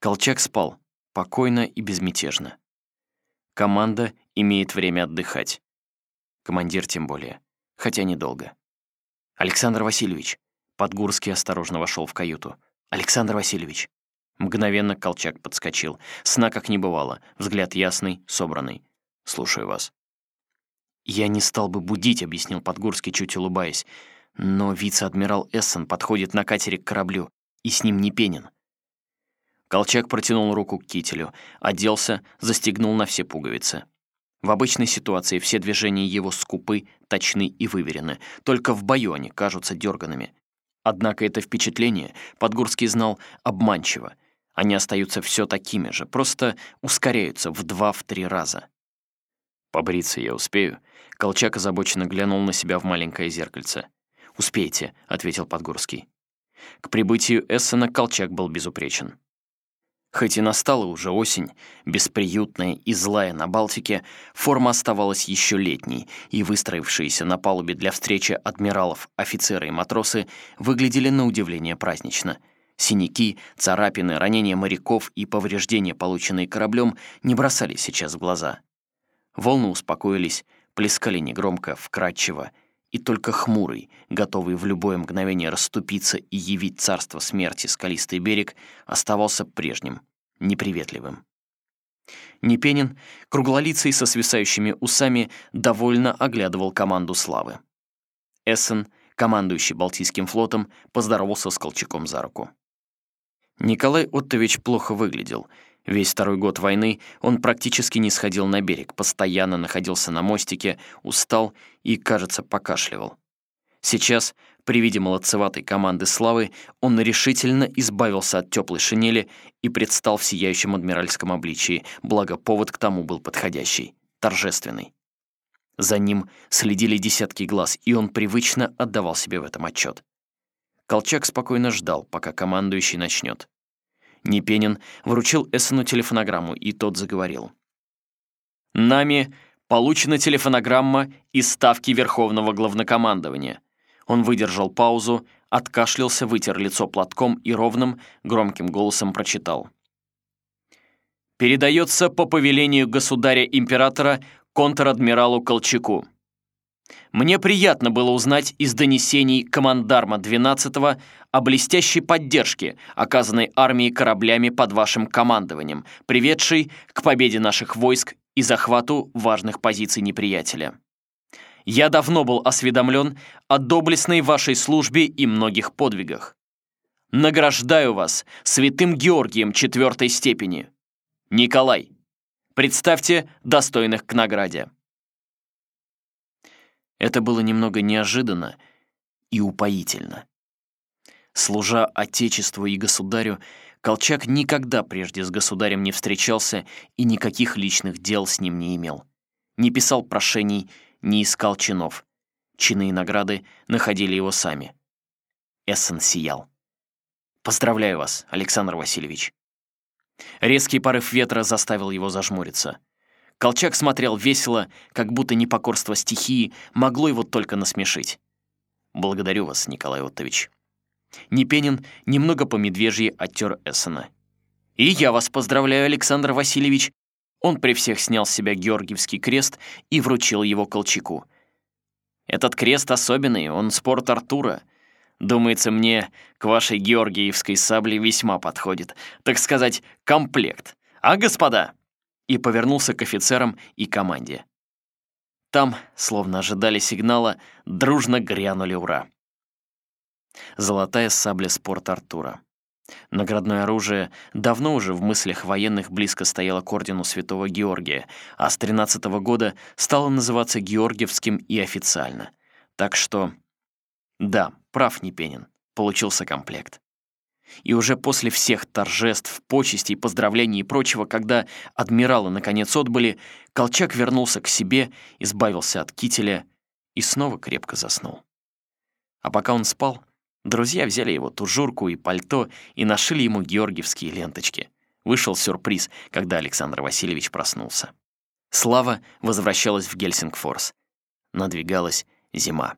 Колчак спал, покойно и безмятежно. Команда имеет время отдыхать. Командир тем более, хотя недолго. «Александр Васильевич!» Подгурский осторожно вошел в каюту. «Александр Васильевич!» Мгновенно Колчак подскочил. Сна как не бывало. Взгляд ясный, собранный. «Слушаю вас». «Я не стал бы будить», — объяснил Подгурский, чуть улыбаясь. «Но вице-адмирал Эссен подходит на катере к кораблю, и с ним не Пенин». Колчак протянул руку к кителю, оделся, застегнул на все пуговицы. В обычной ситуации все движения его скупы, точны и выверены, только в бою кажутся дерганными. Однако это впечатление Подгурский знал обманчиво — они остаются все такими же, просто ускоряются в два-три раза. «Побриться я успею?» Колчак озабоченно глянул на себя в маленькое зеркальце. «Успейте», — ответил Подгорский. К прибытию Эссена Колчак был безупречен. Хоть и настала уже осень, бесприютная и злая на Балтике, форма оставалась еще летней, и выстроившиеся на палубе для встречи адмиралов, офицеры и матросы выглядели на удивление празднично — Синяки, царапины, ранения моряков и повреждения, полученные кораблем, не бросали сейчас в глаза. Волны успокоились, плескали негромко, вкрадчиво, и только хмурый, готовый в любое мгновение расступиться и явить царство смерти скалистый берег, оставался прежним, неприветливым. Непенин, круглолицый со свисающими усами, довольно оглядывал команду славы. Эссен, командующий Балтийским флотом, поздоровался с Колчаком за руку. Николай Оттович плохо выглядел. Весь второй год войны он практически не сходил на берег, постоянно находился на мостике, устал и, кажется, покашливал. Сейчас, при виде молодцеватой команды славы, он решительно избавился от теплой шинели и предстал в сияющем адмиральском обличии, благо повод к тому был подходящий, торжественный. За ним следили десятки глаз, и он привычно отдавал себе в этом отчет. Колчак спокойно ждал, пока командующий начнет. Непенин вручил Эссену телефонограмму, и тот заговорил. «Нами получена телефонограмма из Ставки Верховного Главнокомандования». Он выдержал паузу, откашлялся, вытер лицо платком и ровным, громким голосом прочитал. «Передается по повелению государя-императора контр-адмиралу Колчаку. Мне приятно было узнать из донесений командарма 12-го о блестящей поддержке, оказанной армией кораблями под вашим командованием, приведшей к победе наших войск и захвату важных позиций неприятеля. Я давно был осведомлен о доблестной вашей службе и многих подвигах. Награждаю вас святым Георгием четвертой степени. Николай, представьте достойных к награде. Это было немного неожиданно и упоительно. Служа Отечеству и Государю, Колчак никогда прежде с Государем не встречался и никаких личных дел с ним не имел. Не писал прошений, не искал чинов. Чины и награды находили его сами. Эссен сиял. «Поздравляю вас, Александр Васильевич». Резкий порыв ветра заставил его зажмуриться. Колчак смотрел весело, как будто непокорство стихии могло его только насмешить. «Благодарю вас, Николай Оттович». Непенин немного по медвежьи оттер Эссена. «И я вас поздравляю, Александр Васильевич». Он при всех снял с себя Георгиевский крест и вручил его Колчаку. «Этот крест особенный, он спорт Артура. Думается, мне к вашей георгиевской сабле весьма подходит. Так сказать, комплект. А, господа?» И повернулся к офицерам и команде. Там, словно ожидали сигнала, дружно грянули «Ура!». Золотая сабля спорт Артура. Наградное оружие давно уже в мыслях военных близко стояло к ордену Святого Георгия, а с 13 -го года стало называться Георгиевским и официально. Так что... Да, прав Непенин, получился комплект. И уже после всех торжеств, почестей, поздравлений и прочего, когда адмиралы наконец отбыли, Колчак вернулся к себе, избавился от кителя и снова крепко заснул. А пока он спал, друзья взяли его тужурку и пальто и нашили ему георгиевские ленточки. Вышел сюрприз, когда Александр Васильевич проснулся. Слава возвращалась в Гельсингфорс. Надвигалась зима.